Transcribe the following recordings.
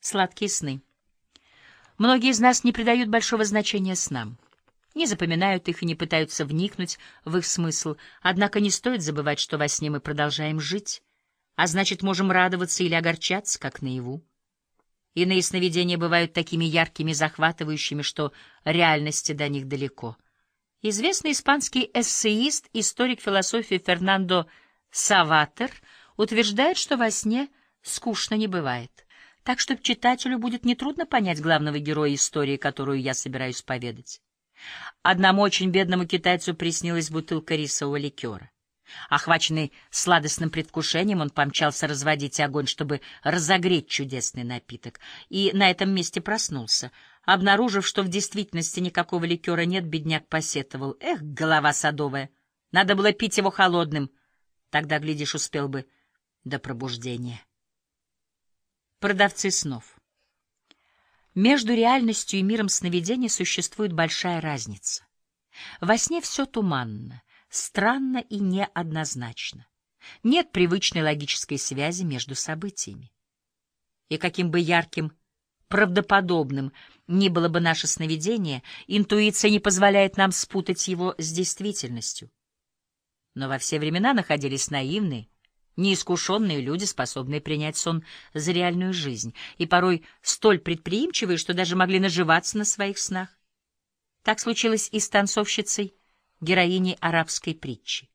Сладкие сны. Многие из нас не придают большого значения снам, не запоминают их и не пытаются вникнуть в их смысл, однако не стоит забывать, что во сне мы продолжаем жить, а значит, можем радоваться или огорчаться, как наяву. Иные сновидения бывают такими яркими, захватывающими, что реальности до них далеко. Известный испанский эссеист, историк философии Фернандо Саватер утверждает, что во сне скучно не бывает. Так что читателю будет нетрудно понять главного героя истории, которую я собираюсь поведать. Одному очень бедному китайцу приснилась бутылка рисового ликера. Охваченный сладостным предвкушением, он помчался разводить огонь, чтобы разогреть чудесный напиток, и на этом месте проснулся. Обнаружив, что в действительности никакого ликера нет, бедняк посетовал. Эх, голова садовая, надо было пить его холодным. Тогда, глядишь, успел бы до пробуждения. Продавцы снов. Между реальностью и миром сновидений существует большая разница. Во сне все туманно, странно и неоднозначно. Нет привычной логической связи между событиями. И каким бы ярким, правдоподобным ни было бы наше сновидение, интуиция не позволяет нам спутать его с действительностью. Но во все времена находились наивные, неискушенные люди, способные принять сон за реальную жизнь, и порой столь предприимчивые, что даже могли наживаться на своих снах. Так случилось и с танцовщицей, героиней арабской притчи.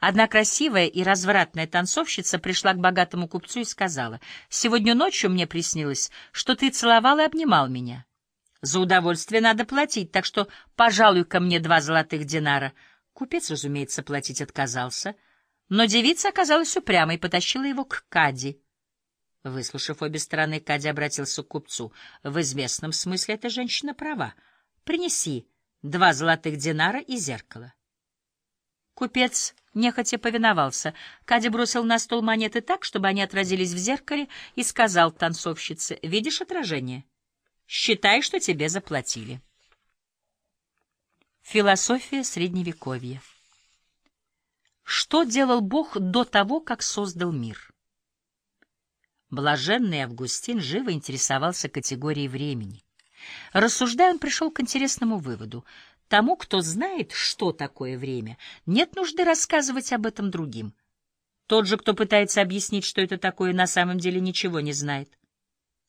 Одна красивая и развратная танцовщица пришла к богатому купцу и сказала, «Сегодня ночью мне приснилось, что ты целовал и обнимал меня. За удовольствие надо платить, так что пожалуй ко мне два золотых динара». Купец, разумеется, платить отказался, но девица оказалась упрямой и потащила его к Кади. Выслушав обе стороны, Кади обратился к купцу. «В известном смысле эта женщина права. Принеси два золотых динара и зеркало. Купец нехотя повиновался. Кадя бросил на стол монеты так, чтобы они отразились в зеркале, и сказал танцовщице, «Видишь отражение? Считай, что тебе заплатили». Философия Средневековья Что делал Бог до того, как создал мир? Блаженный Августин живо интересовался категорией времени. Рассуждая, он пришел к интересному выводу. Тому, кто знает, что такое время, нет нужды рассказывать об этом другим. Тот же, кто пытается объяснить, что это такое, на самом деле ничего не знает.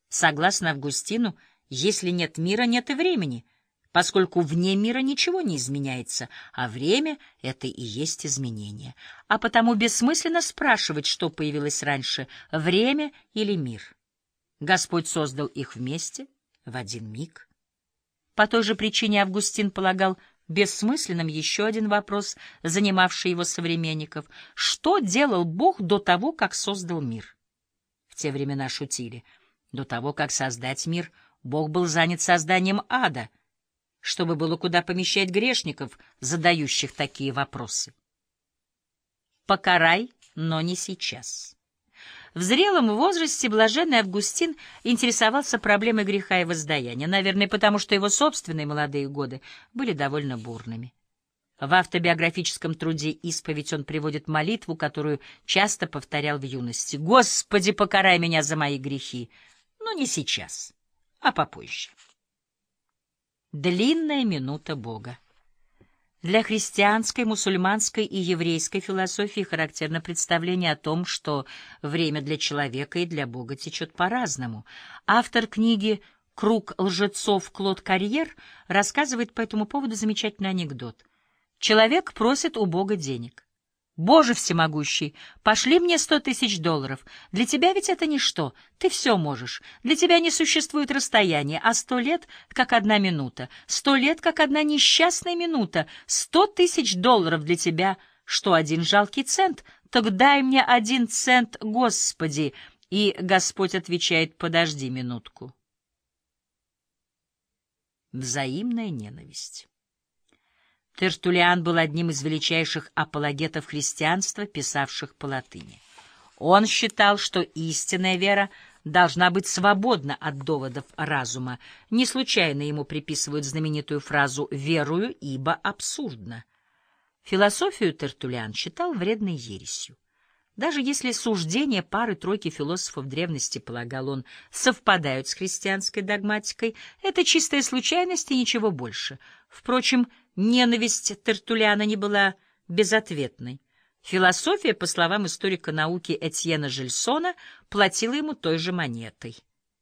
Согласно Августину, если нет мира, нет и времени, поскольку вне мира ничего не изменяется, а время — это и есть изменение. А потому бессмысленно спрашивать, что появилось раньше — время или мир. Господь создал их вместе — в один миг. По той же причине Августин полагал бессмысленным еще один вопрос, занимавший его современников. Что делал Бог до того, как создал мир? В те времена шутили. До того, как создать мир, Бог был занят созданием ада, чтобы было куда помещать грешников, задающих такие вопросы. Покарай, но не сейчас. В зрелом возрасте блаженный Августин интересовался проблемой греха и воздаяния, наверное, потому что его собственные молодые годы были довольно бурными. В автобиографическом труде «Исповедь» он приводит молитву, которую часто повторял в юности. «Господи, покарай меня за мои грехи!» Но не сейчас, а попозже. Длинная минута Бога. Для христианской, мусульманской и еврейской философии характерно представление о том, что время для человека и для Бога течет по-разному. Автор книги «Круг лжецов» Клод Карьер рассказывает по этому поводу замечательный анекдот. Человек просит у Бога денег. Боже всемогущий, пошли мне сто тысяч долларов. Для тебя ведь это ничто, ты все можешь. Для тебя не существует расстояния, а сто лет — как одна минута, сто лет — как одна несчастная минута, сто тысяч долларов для тебя, что один жалкий цент, так дай мне один цент, Господи. И Господь отвечает, подожди минутку. Взаимная ненависть. Тертулиан был одним из величайших апологетов христианства, писавших по латыни. Он считал, что истинная вера должна быть свободна от доводов разума. Не случайно ему приписывают знаменитую фразу «верую, ибо абсурдно». Философию Тертулиан считал вредной ересью. Даже если суждения пары-тройки философов древности, полагал он, совпадают с христианской догматикой, это чистая случайность и ничего больше. Впрочем, ненависть Тертулиана не была безответной. Философия, по словам историка науки Этьена Жильсона, платила ему той же монетой.